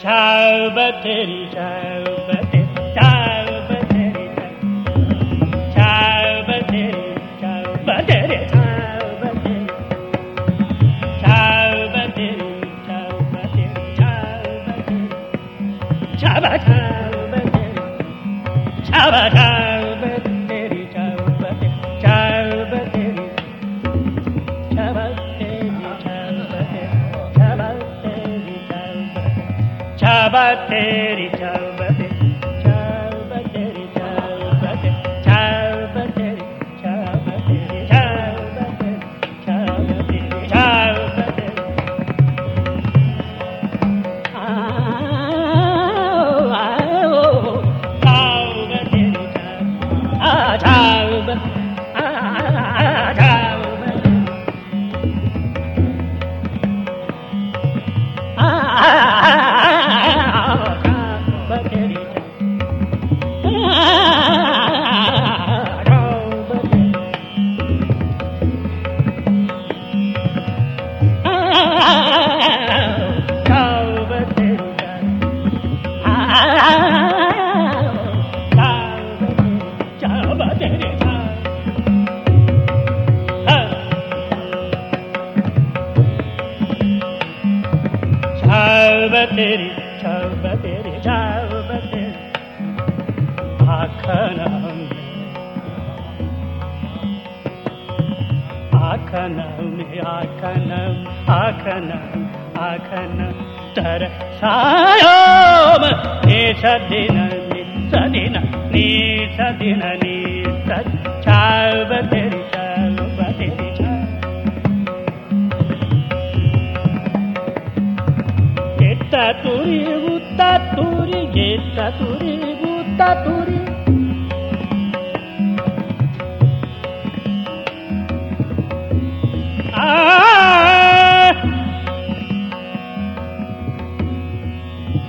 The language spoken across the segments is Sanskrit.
Ciao batteri, ciao batteri, ciao batteri, ciao batteri, ciao batteri, ciao batteri, ciao batteri, ciao batteri, ciao batteri, ciao batteri, ciao batteri, छाबा तेरी छाबा छब तेरी छब तेरी छब तेरी आखन आखन आखन आखन आखन तर सायोम नि सदिन नि सदिन नि सदिन नि सद छब taturigu, taturigue, taturigu, taturi. Ah!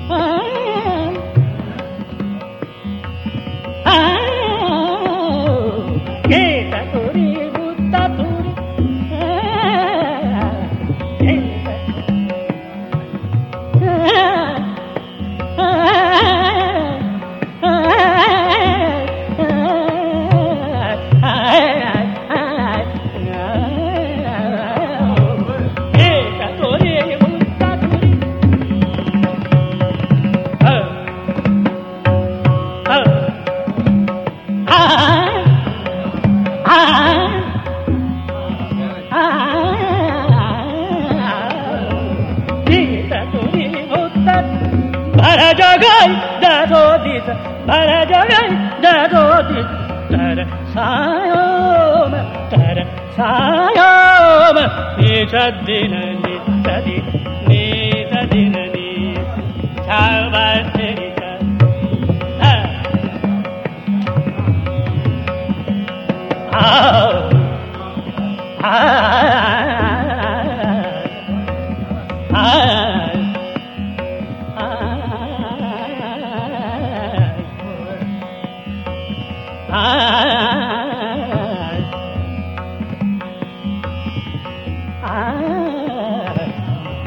Ah! Ah! Ah! जग दो तर् तर्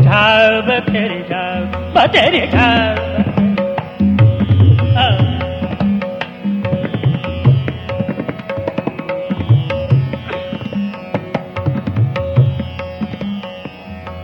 ठा बथेरी ठा बथेरी ठा